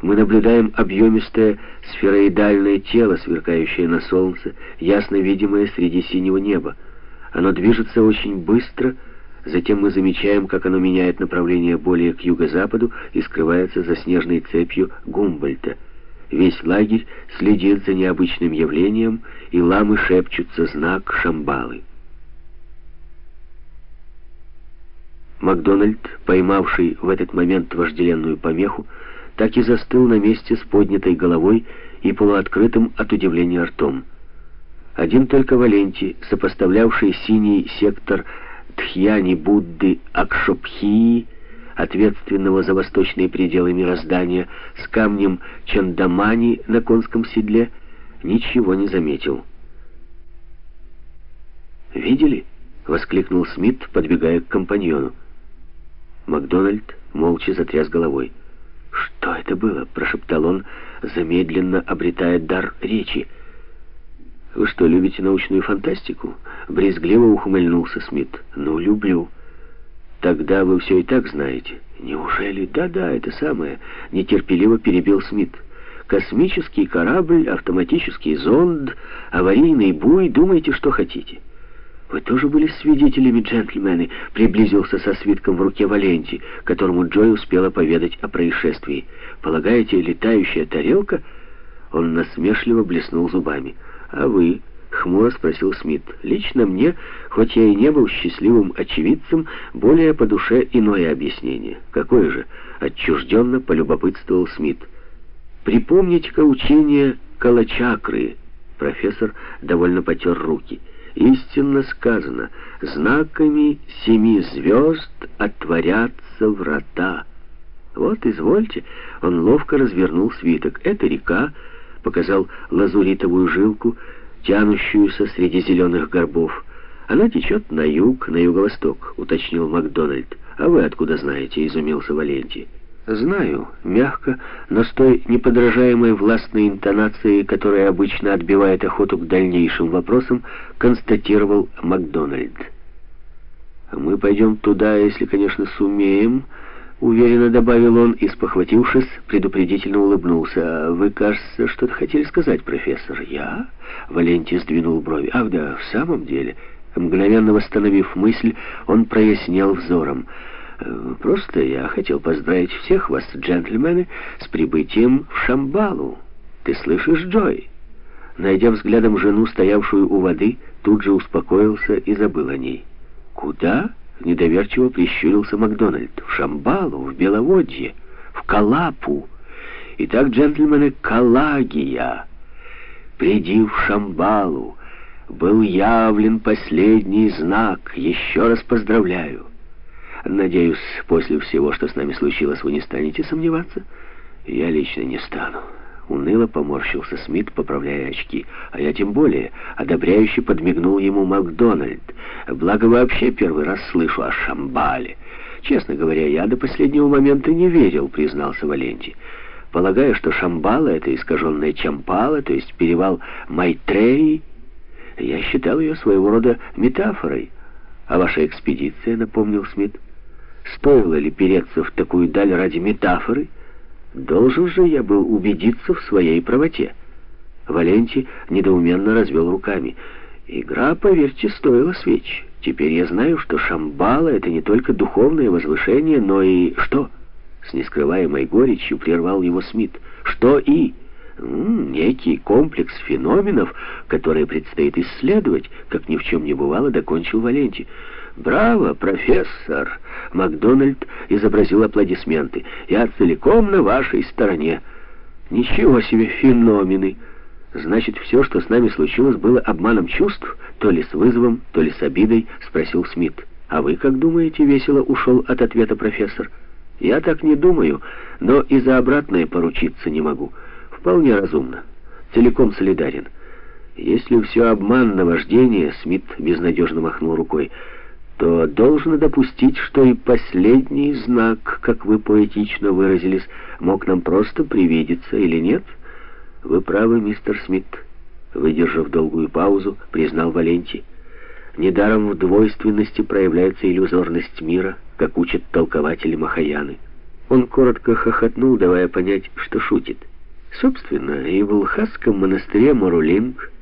Мы наблюдаем объемистое сфероидальное тело, сверкающее на солнце, ясно видимое среди синего неба. Оно движется очень быстро, затем мы замечаем, как оно меняет направление более к юго-западу и скрывается за снежной цепью Гумбольта. Весь лагерь следит за необычным явлением, и ламы шепчутся знак Шамбалы. Макдональд, поймавший в этот момент вожделенную помеху, так и застыл на месте с поднятой головой и полуоткрытым от удивления ртом. Один только Валентий, сопоставлявший синий сектор Тхьяни Будды Акшопхии, ответственного за восточные пределы мироздания, с камнем Чандамани на конском седле, ничего не заметил. «Видели?» — воскликнул Смит, подбегая к компаньону. Макдональд молча затряс головой. «Что это было?» — прошептал он, замедленно обретая дар речи. «Вы что, любите научную фантастику?» Брезгливо ухмыльнулся Смит. «Ну, люблю». «Тогда вы все и так знаете». «Неужели?» «Да-да, это самое», — нетерпеливо перебил Смит. «Космический корабль, автоматический зонд, аварийный буй, думайте, что хотите». «Вы тоже были свидетелями, джентльмены?» — приблизился со свитком в руке Валенти, которому Джой успела поведать о происшествии. «Полагаете, летающая тарелка?» Он насмешливо блеснул зубами. «А вы?» — хмуро спросил Смит. «Лично мне, хоть я и не был счастливым очевидцем, более по душе иное объяснение». «Какое же?» — отчужденно полюбопытствовал Смит. «Припомните-ка учение Калачакры». Профессор довольно потер руки. Истинно сказано, знаками семи звезд отворятся врата. Вот, извольте, он ловко развернул свиток. Это река, показал лазуритовую жилку, тянущуюся среди зеленых горбов. Она течет на юг, на юго-восток, уточнил Макдональд. А вы откуда знаете, изумился Валентий. «Знаю», — мягко, но с той неподражаемой властной интонацией, которая обычно отбивает охоту к дальнейшим вопросам, констатировал Макдональд. «Мы пойдем туда, если, конечно, сумеем», — уверенно добавил он и, спохватившись, предупредительно улыбнулся. «Вы, кажется, что-то хотели сказать, профессор?» «Я?» — Валентий сдвинул брови. «Ах да, в самом деле...» Мгновенно восстановив мысль, он прояснел взором. Просто я хотел поздравить всех вас, джентльмены, с прибытием в Шамбалу. Ты слышишь, Джой?» Найдя взглядом жену, стоявшую у воды, тут же успокоился и забыл о ней. «Куда?» — недоверчиво прищурился Макдональд. «В Шамбалу, в Беловодье, в Калапу. Итак, джентльмены, Калагия. Приди в Шамбалу. Был явлен последний знак. Еще раз поздравляю». Надеюсь, после всего, что с нами случилось, вы не станете сомневаться? Я лично не стану. Уныло поморщился Смит, поправляя очки. А я тем более одобряюще подмигнул ему Макдональд. Благо вообще первый раз слышу о Шамбале. Честно говоря, я до последнего момента не верил, признался Валентий. Полагаю, что Шамбала — это искаженная Чампала, то есть перевал Майтреи. Я считал ее своего рода метафорой. А ваша экспедиция, напомнил Смит, — Стоило ли переться в такую даль ради метафоры? Должен же я был убедиться в своей правоте. Валентий недоуменно развел руками. Игра, поверьте, стоила свеч. Теперь я знаю, что Шамбала — это не только духовное возвышение, но и... Что? С нескрываемой горечью прервал его Смит. Что и... некий комплекс феноменов, которые предстоит исследовать, как ни в чем не бывало, докончил Валентий. «Браво, профессор!» Макдональд изобразил аплодисменты. «Я целиком на вашей стороне». «Ничего себе феномены!» «Значит, все, что с нами случилось, было обманом чувств? То ли с вызовом, то ли с обидой?» — спросил Смит. «А вы как думаете?» — весело ушел от ответа профессор. «Я так не думаю, но и за обратное поручиться не могу. Вполне разумно. Целиком солидарен». «Если все обман, наваждение...» — Смит безнадежно махнул рукой — то должно допустить, что и последний знак, как вы поэтично выразились, мог нам просто привидеться или нет? Вы правы, мистер Смит. Выдержав долгую паузу, признал Валентий. Недаром в двойственности проявляется иллюзорность мира, как учат толкователи Махаяны. Он коротко хохотнул, давая понять, что шутит. Собственно, и в Лхасском монастыре Морулинг